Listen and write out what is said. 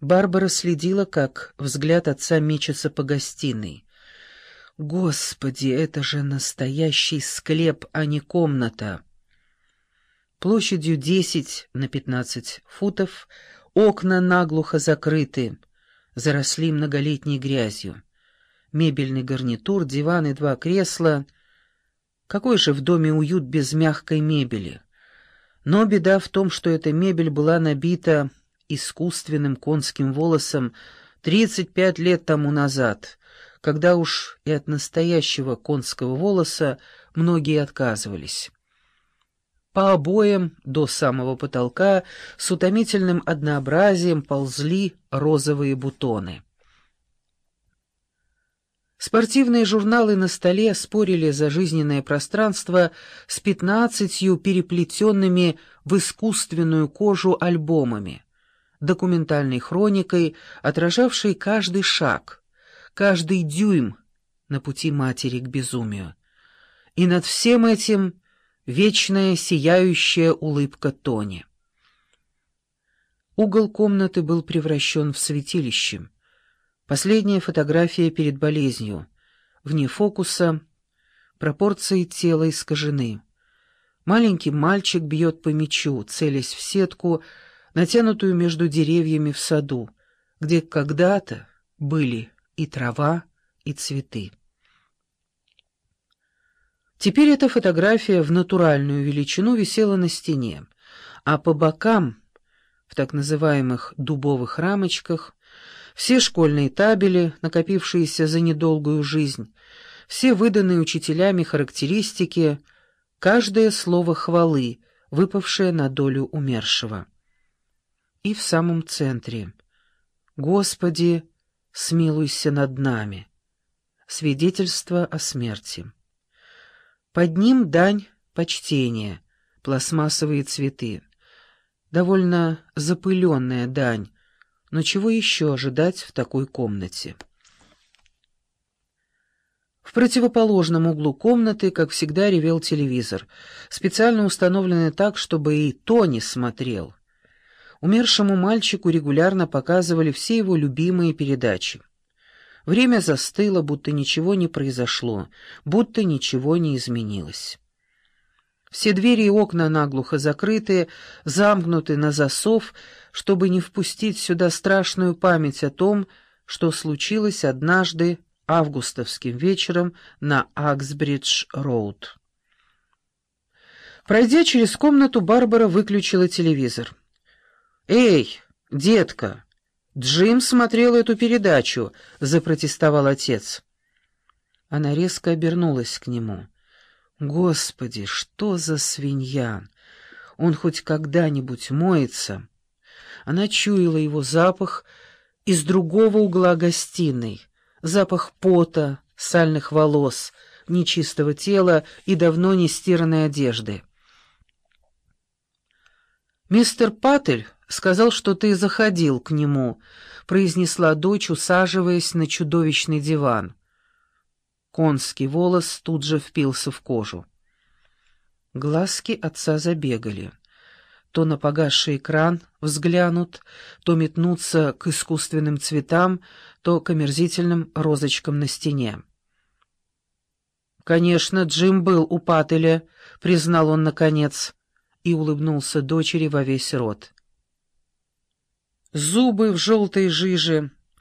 Барбара следила, как взгляд отца мечется по гостиной. «Господи, это же настоящий склеп, а не комната!» Площадью десять на пятнадцать футов, окна наглухо закрыты, заросли многолетней грязью. Мебельный гарнитур, диван и два кресла. Какой же в доме уют без мягкой мебели? Но беда в том, что эта мебель была набита искусственным конским волосом 35 лет тому назад, когда уж и от настоящего конского волоса многие отказывались. По обоям до самого потолка с утомительным однообразием ползли розовые бутоны. Спортивные журналы на столе спорили за жизненное пространство с пятнадцатью переплетенными в искусственную кожу альбомами, документальной хроникой, отражавшей каждый шаг, каждый дюйм на пути матери к безумию. И над всем этим вечная сияющая улыбка Тони. Угол комнаты был превращен в святилище. Последняя фотография перед болезнью. Вне фокуса. Пропорции тела искажены. Маленький мальчик бьет по мячу, целясь в сетку, натянутую между деревьями в саду, где когда-то были и трава, и цветы. Теперь эта фотография в натуральную величину висела на стене, а по бокам, в так называемых дубовых рамочках, все школьные табели, накопившиеся за недолгую жизнь, все выданные учителями характеристики, каждое слово хвалы, выпавшее на долю умершего. И в самом центре «Господи, смилуйся над нами» свидетельство о смерти. Под ним дань почтения, пластмассовые цветы. Довольно запыленная дань, но чего еще ожидать в такой комнате? В противоположном углу комнаты, как всегда, ревел телевизор, специально установленный так, чтобы и Тони смотрел. Умершему мальчику регулярно показывали все его любимые передачи. Время застыло, будто ничего не произошло, будто ничего не изменилось. Все двери и окна наглухо закрыты, замкнуты на засов, чтобы не впустить сюда страшную память о том, что случилось однажды августовским вечером на Аксбридж-роуд. Пройдя через комнату, Барбара выключила телевизор. «Эй, детка, Джим смотрел эту передачу», — запротестовал отец. Она резко обернулась к нему. Господи, что за свинья! Он хоть когда-нибудь моется? Она чуяла его запах из другого угла гостиной, запах пота, сальных волос, нечистого тела и давно не стиранной одежды. «Мистер Паттель сказал, что ты заходил к нему», — произнесла дочь, усаживаясь на чудовищный диван. Конский волос тут же впился в кожу. Глазки отца забегали. То на погасший экран взглянут, то метнутся к искусственным цветам, то к омерзительным розочкам на стене. «Конечно, Джим был у Паттеля», — признал он наконец, и улыбнулся дочери во весь рот. Зубы в желтой жиже,